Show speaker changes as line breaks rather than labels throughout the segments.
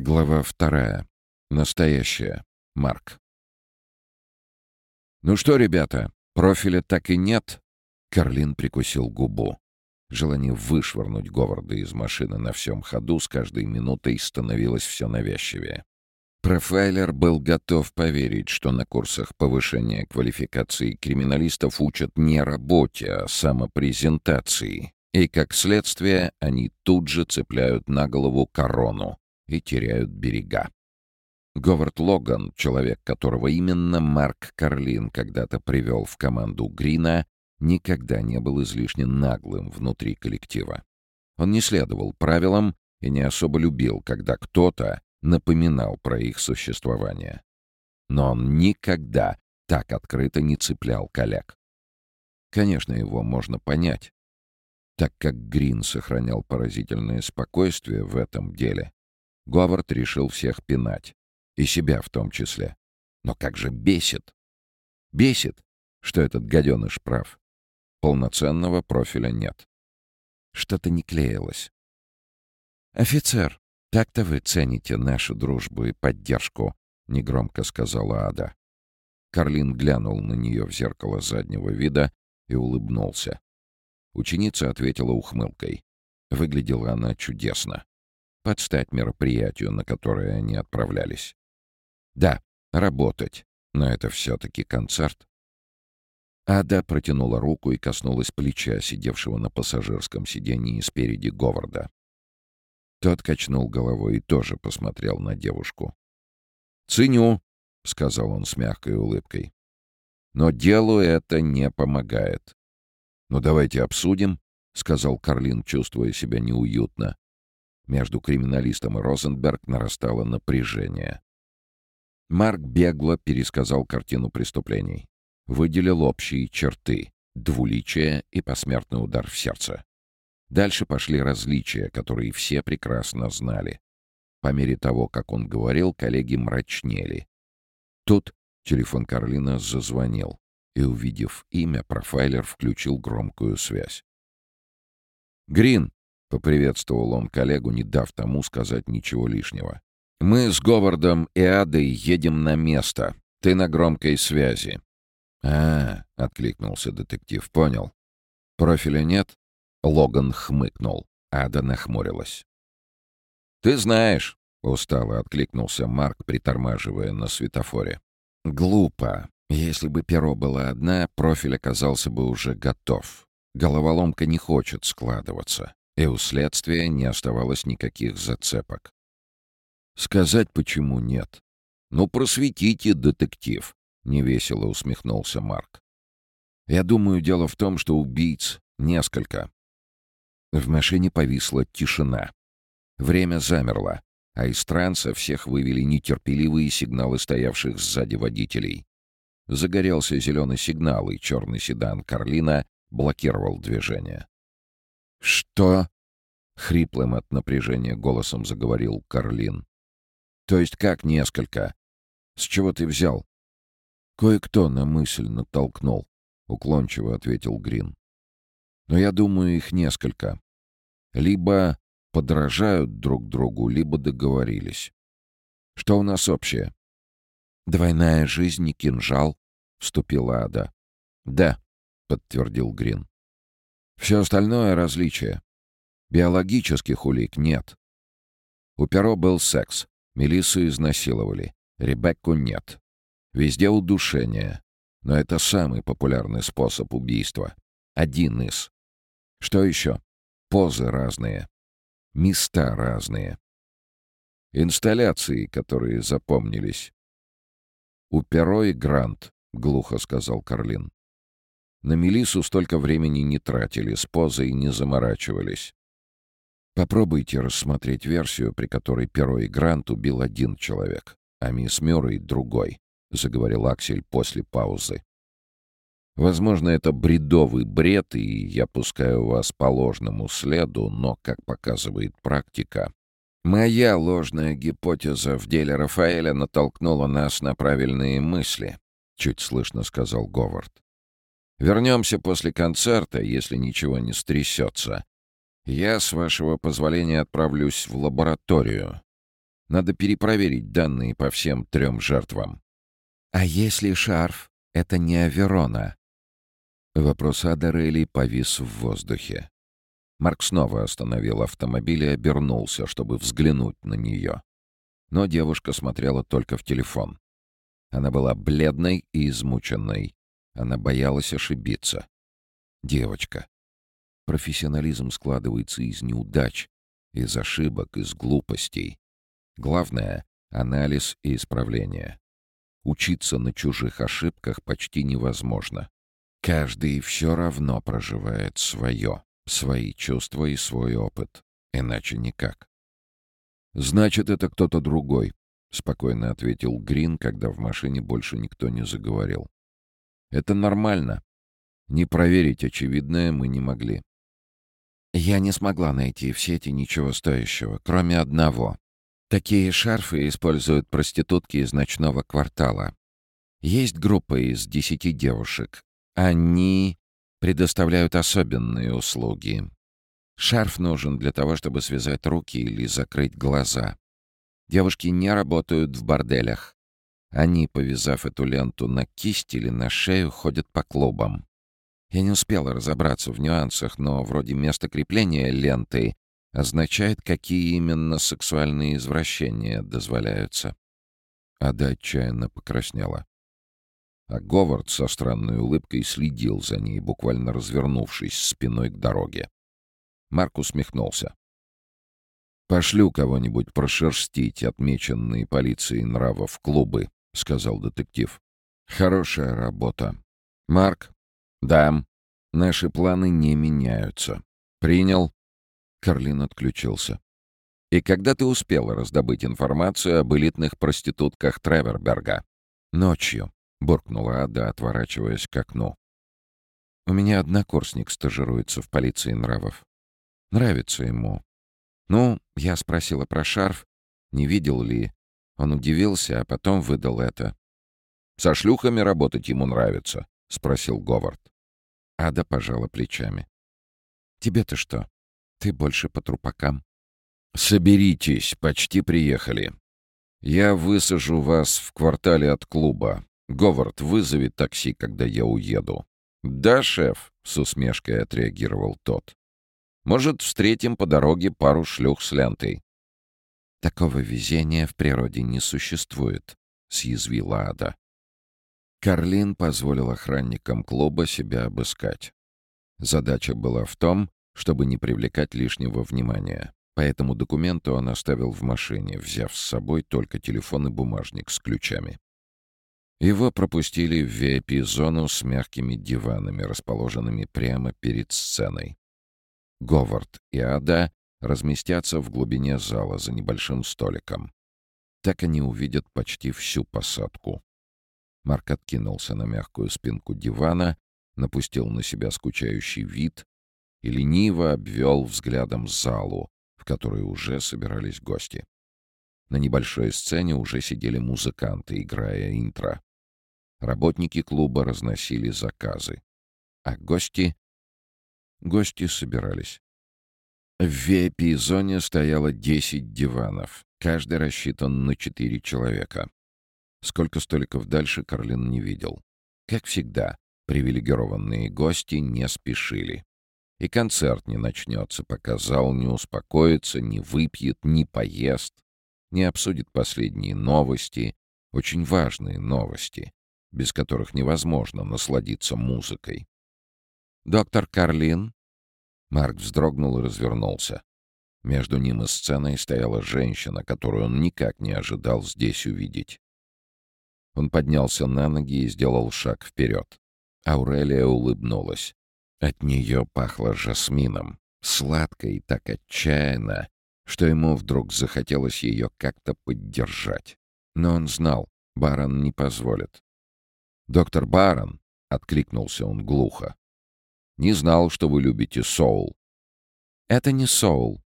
Глава вторая. Настоящая. Марк. «Ну что, ребята, профиля так и нет?» Карлин прикусил губу. Желание вышвырнуть Говарда из машины на всем ходу с каждой минутой становилось все навязчивее. Профайлер был готов поверить, что на курсах повышения квалификации криминалистов учат не работе, а самопрезентации. И, как следствие, они тут же цепляют на голову корону, и теряют берега. Говард Логан, человек, которого именно Марк Карлин когда-то привел в команду Грина, никогда не был излишне наглым внутри коллектива. Он не следовал правилам и не особо любил, когда кто-то напоминал про их существование. Но он никогда так открыто не цеплял коллег. Конечно, его можно понять. Так как Грин сохранял поразительное спокойствие в этом деле, Говард решил всех пинать. И себя в том числе. Но как же бесит! Бесит, что этот гаденыш прав. Полноценного профиля нет. Что-то не клеилось. «Офицер, так-то вы цените нашу дружбу и поддержку», — негромко сказала Ада. Карлин глянул на нее в зеркало заднего вида и улыбнулся. Ученица ответила ухмылкой. Выглядела она чудесно под стать мероприятию, на которое они отправлялись. Да, работать, но это все-таки концерт. Ада протянула руку и коснулась плеча, сидевшего на пассажирском сиденье спереди Говарда. Тот качнул головой и тоже посмотрел на девушку. «Ценю», — сказал он с мягкой улыбкой. «Но делу это не помогает». «Ну, давайте обсудим», — сказал Карлин, чувствуя себя неуютно. Между криминалистом и Розенберг нарастало напряжение. Марк бегло пересказал картину преступлений. Выделил общие черты — двуличие и посмертный удар в сердце. Дальше пошли различия, которые все прекрасно знали. По мере того, как он говорил, коллеги мрачнели. Тут телефон Карлина зазвонил, и, увидев имя, профайлер включил громкую связь. «Грин!» — поприветствовал он коллегу, не дав тому сказать ничего лишнего. «Мы с Говардом и Адой едем на место. Ты на громкой связи». «А, — откликнулся детектив, — понял. Профиля нет?» Логан хмыкнул. Ада нахмурилась. «Ты знаешь», — устало откликнулся Марк, притормаживая на светофоре. «Глупо. Если бы перо было одна, профиль оказался бы уже готов. Головоломка не хочет складываться и у следствия не оставалось никаких зацепок. Сказать почему нет? Ну, просветите, детектив, — невесело усмехнулся Марк. Я думаю, дело в том, что убийц несколько. В машине повисла тишина. Время замерло, а из транса всех вывели нетерпеливые сигналы стоявших сзади водителей. Загорелся зеленый сигнал, и черный седан Карлина блокировал движение. «Что?» — хриплым от напряжения голосом заговорил Карлин. «То есть как несколько? С чего ты взял?» «Кое-кто на мысль натолкнул», — уклончиво ответил Грин. «Но я думаю, их несколько. Либо подражают друг другу, либо договорились. Что у нас общее?» «Двойная жизнь и кинжал», — вступила Ада. «Да», — подтвердил Грин. Все остальное — различие. Биологических улик нет. У Перо был секс, Мелиссу изнасиловали, Ребекку нет. Везде удушение. Но это самый популярный способ убийства. Один из. Что еще? Позы разные. Места разные. Инсталляции, которые запомнились. «У Перо и Грант», — глухо сказал Карлин. На Мелису столько времени не тратили, с позой не заморачивались. Попробуйте рассмотреть версию, при которой Перо и Грант убил один человек, а мисс Мюррей — другой, — заговорил Аксель после паузы. Возможно, это бредовый бред, и я пускаю вас по ложному следу, но, как показывает практика, моя ложная гипотеза в деле Рафаэля натолкнула нас на правильные мысли, — чуть слышно сказал Говард. Вернемся после концерта, если ничего не стрясется. Я, с вашего позволения, отправлюсь в лабораторию. Надо перепроверить данные по всем трем жертвам.
«А если шарф — это не Аверона?»
Вопрос Адарели повис в воздухе. Марк снова остановил автомобиль и обернулся, чтобы взглянуть на нее. Но девушка смотрела только в телефон. Она была бледной и измученной. Она боялась ошибиться. Девочка. Профессионализм складывается из неудач, из ошибок, из глупостей. Главное — анализ и исправление. Учиться на чужих ошибках почти невозможно. Каждый все равно проживает свое, свои чувства и свой опыт. Иначе никак. «Значит, это кто-то другой», — спокойно ответил Грин, когда в машине больше никто не заговорил. «Это нормально. Не проверить очевидное мы не могли».
«Я не смогла найти в сети ничего стоящего, кроме одного. Такие шарфы используют проститутки из ночного квартала. Есть группа из десяти девушек. Они предоставляют особенные услуги. Шарф нужен для того, чтобы связать руки или закрыть глаза. Девушки не работают в борделях. Они, повязав эту ленту на кисть или на шею, ходят по клубам. Я не успела разобраться в нюансах, но вроде место крепления ленты означает, какие именно сексуальные извращения дозволяются.
Ада отчаянно покраснела. А Говард со странной улыбкой следил за ней, буквально развернувшись спиной к дороге. Марк усмехнулся. «Пошлю кого-нибудь прошерстить отмеченные полицией нравов клубы», — сказал детектив. «Хорошая работа. Марк?» «Да. Наши планы не меняются. Принял?» Карлин отключился. «И когда ты успела раздобыть информацию об элитных проститутках Треверберга?» «Ночью», — буркнула Ада, отворачиваясь к окну. «У меня однокурсник стажируется в полиции нравов. Нравится ему. Ну, я спросила про шарф, не видел ли. Он удивился, а потом выдал это. «Со шлюхами работать ему нравится?» — спросил Говард. Ада пожала плечами. «Тебе-то что?» Ты больше по трупакам. Соберитесь, почти приехали. Я высажу вас в квартале от клуба. Говард, вызови такси, когда я уеду. Да, шеф, с усмешкой отреагировал тот. Может, встретим по дороге пару шлюх с лентой. Такого везения в природе не существует, съязвила Ада. Карлин позволил охранникам клуба себя обыскать. Задача была в том, чтобы не привлекать лишнего внимания. Поэтому документы он оставил в машине, взяв с собой только телефон и бумажник с ключами. Его пропустили в VIP-зону с мягкими диванами, расположенными прямо перед сценой. Говард и Ада разместятся в глубине зала за небольшим столиком. Так они увидят почти всю посадку. Марк откинулся на мягкую спинку дивана, напустил на себя скучающий вид и лениво обвел взглядом залу, в которой уже собирались гости. На небольшой сцене уже сидели музыканты, играя интро. Работники клуба разносили заказы. А гости... Гости собирались. В VIP-зоне стояло 10 диванов, каждый рассчитан на 4 человека. Сколько столиков дальше Карлин не видел. Как всегда, привилегированные гости не спешили. И концерт не начнется, пока зал не успокоится, не выпьет, не поест, не обсудит последние новости, очень важные новости, без которых невозможно насладиться музыкой. «Доктор Карлин?» Марк вздрогнул и развернулся. Между ним и сценой стояла женщина, которую он никак не ожидал здесь увидеть. Он поднялся на ноги и сделал шаг вперед. Аурелия улыбнулась. От нее пахло жасмином, сладко и так отчаянно, что ему вдруг захотелось ее как-то поддержать. Но он знал, Барон не позволит. «Доктор Барон!» — откликнулся он глухо. «Не знал, что вы любите соул». «Это не соул,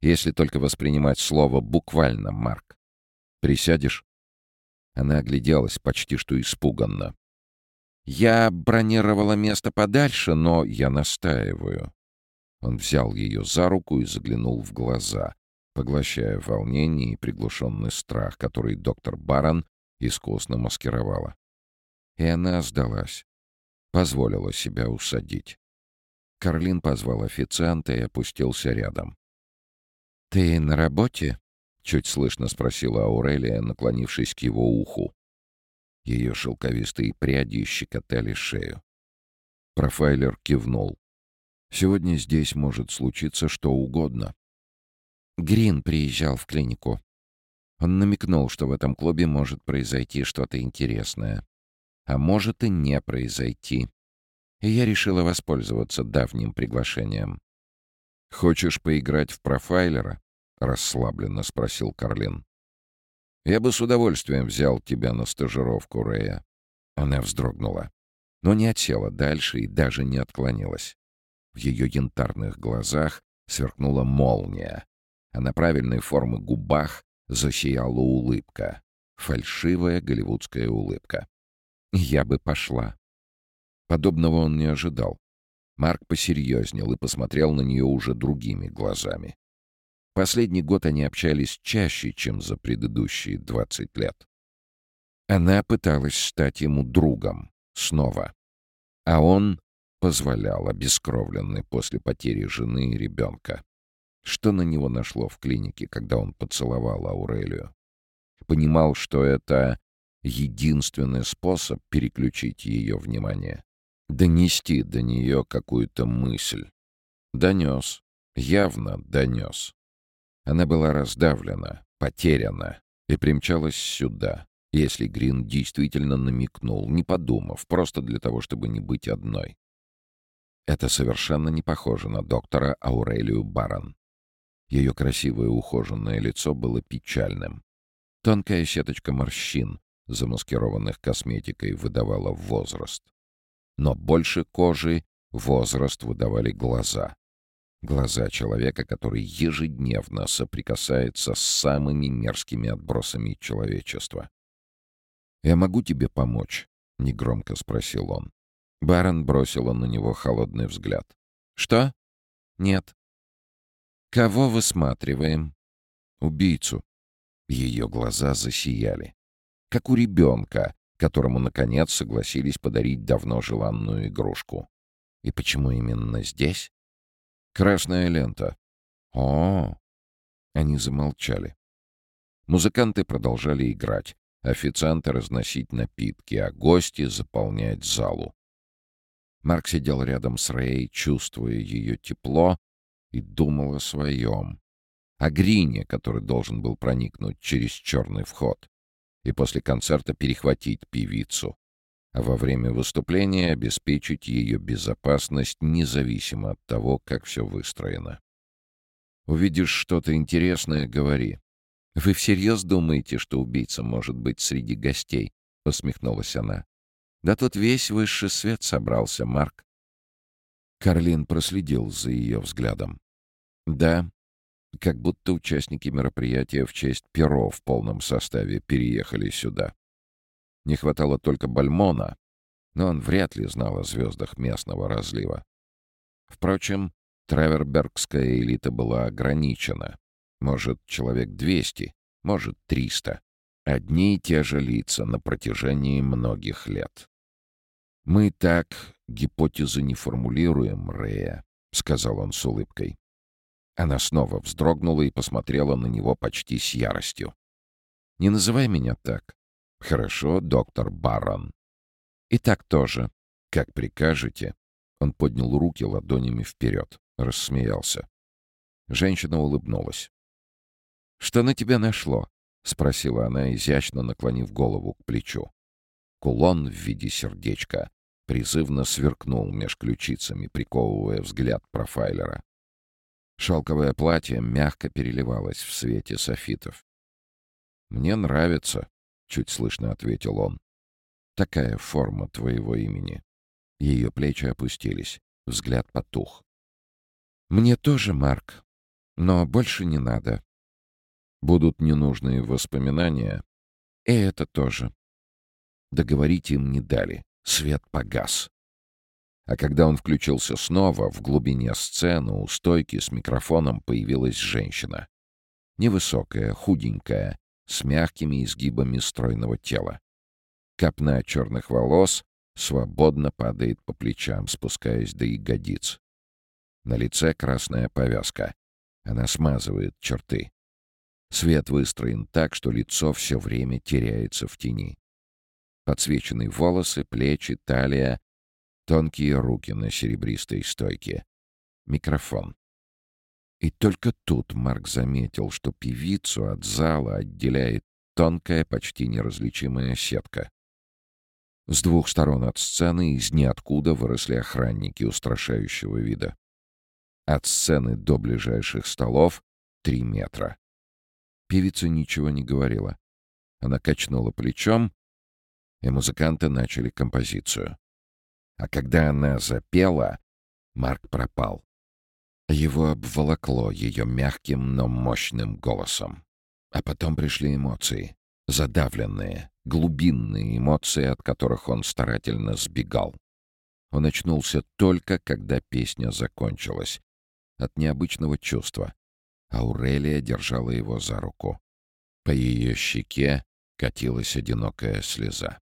если только воспринимать слово буквально, Марк. Присядешь?» Она огляделась почти что испуганно. Я бронировала место подальше, но я настаиваю. Он взял ее за руку и заглянул в глаза. поглощая волнение и приглушенный страх, который доктор Барон искусно маскировала. И она сдалась. Позволила себя усадить. Карлин позвал официанта и опустился рядом. «Ты на работе?» — чуть слышно спросила Аурелия, наклонившись к его уху. Ее шелковистые пряди щекотали шею. Профайлер кивнул. «Сегодня здесь может случиться что угодно». Грин приезжал в клинику. Он намекнул, что в этом клубе может произойти что-то интересное. А может и не произойти. И я решила воспользоваться давним приглашением. «Хочешь поиграть в профайлера?» — расслабленно спросил Карлин. «Я бы с удовольствием взял тебя на стажировку, Рэя». Она вздрогнула, но не отсела дальше и даже не отклонилась. В ее янтарных глазах сверкнула молния, а на правильной формы губах засияла улыбка. Фальшивая голливудская улыбка. «Я бы пошла». Подобного он не ожидал. Марк посерьезнел и посмотрел на нее уже другими глазами. Последний год они общались чаще, чем за предыдущие 20 лет. Она пыталась стать ему другом. Снова. А он позволял, обескровленный после потери жены и ребенка. Что на него нашло в клинике, когда он поцеловал Аурелию? Понимал, что это единственный способ переключить ее внимание. Донести до нее какую-то мысль. Донес. Явно донес. Она была раздавлена, потеряна и примчалась сюда, если Грин действительно намекнул, не подумав, просто для того, чтобы не быть одной. Это совершенно не похоже на доктора Аурелию Барон. Ее красивое ухоженное лицо было печальным. Тонкая сеточка морщин, замаскированных косметикой, выдавала возраст. Но больше кожи возраст выдавали глаза. Глаза человека, который ежедневно соприкасается с самыми мерзкими отбросами человечества. «Я могу тебе помочь?» — негромко спросил он. Барон бросила на него холодный взгляд. «Что?» «Нет». «Кого высматриваем?» «Убийцу». Ее глаза засияли. Как у ребенка, которому, наконец, согласились подарить давно желанную игрушку. И почему именно здесь? Красная лента. О, Они замолчали. Музыканты продолжали играть, официанты разносить напитки, а гости заполнять залу. Марк сидел рядом с Рэй, чувствуя ее тепло, и думал о своем. О Грине, который должен был проникнуть через черный вход и после концерта перехватить певицу а во время выступления обеспечить ее безопасность независимо от того, как все выстроено. Увидишь что-то интересное — говори. «Вы всерьез думаете, что убийца может быть среди гостей?» — усмехнулась она. «Да тут весь высший свет собрался, Марк». Карлин проследил за ее взглядом. «Да, как будто участники мероприятия в честь перо в полном составе переехали сюда. Не хватало только Бальмона, но он вряд ли знал о звездах местного разлива. Впрочем, Травербергская элита была ограничена. Может, человек 200, может, 300. Одни и те же лица на протяжении многих лет. «Мы так гипотезы не формулируем, Рея», — сказал он с улыбкой. Она снова вздрогнула и посмотрела на него почти с яростью. «Не называй меня так. «Хорошо, доктор Барон». «И так тоже. Как прикажете». Он поднял руки ладонями вперед, рассмеялся. Женщина улыбнулась. «Что на тебя нашло?» — спросила она, изящно наклонив голову к плечу. Кулон в виде сердечка призывно сверкнул меж ключицами, приковывая взгляд профайлера. Шелковое платье мягко переливалось в свете софитов. «Мне нравится», — чуть слышно ответил он. «Такая форма твоего имени». Ее плечи опустились, взгляд потух. «Мне тоже, Марк, но больше не надо. Будут ненужные воспоминания, и это тоже». Договорить им не дали, свет погас. А когда он включился снова, в глубине сцены у стойки с микрофоном появилась женщина. Невысокая, худенькая, с мягкими изгибами стройного тела. Копна черных волос свободно падает по плечам, спускаясь до ягодиц. На лице красная повязка. Она смазывает черты. Свет выстроен так, что лицо все время теряется в тени. Подсвеченные волосы, плечи, талия, тонкие руки на серебристой стойке. Микрофон. И только тут Марк заметил, что певицу от зала отделяет тонкая, почти неразличимая сетка. С двух сторон от сцены из ниоткуда выросли охранники устрашающего вида. От сцены до ближайших столов — три метра. Певица ничего не говорила. Она качнула плечом, и музыканты начали композицию. А когда она запела, Марк пропал. Его обволокло ее мягким, но мощным голосом. А потом пришли эмоции. Задавленные, глубинные эмоции, от которых он старательно сбегал. Он очнулся только, когда песня закончилась. От необычного чувства. Аурелия держала его за руку. По ее щеке катилась одинокая слеза.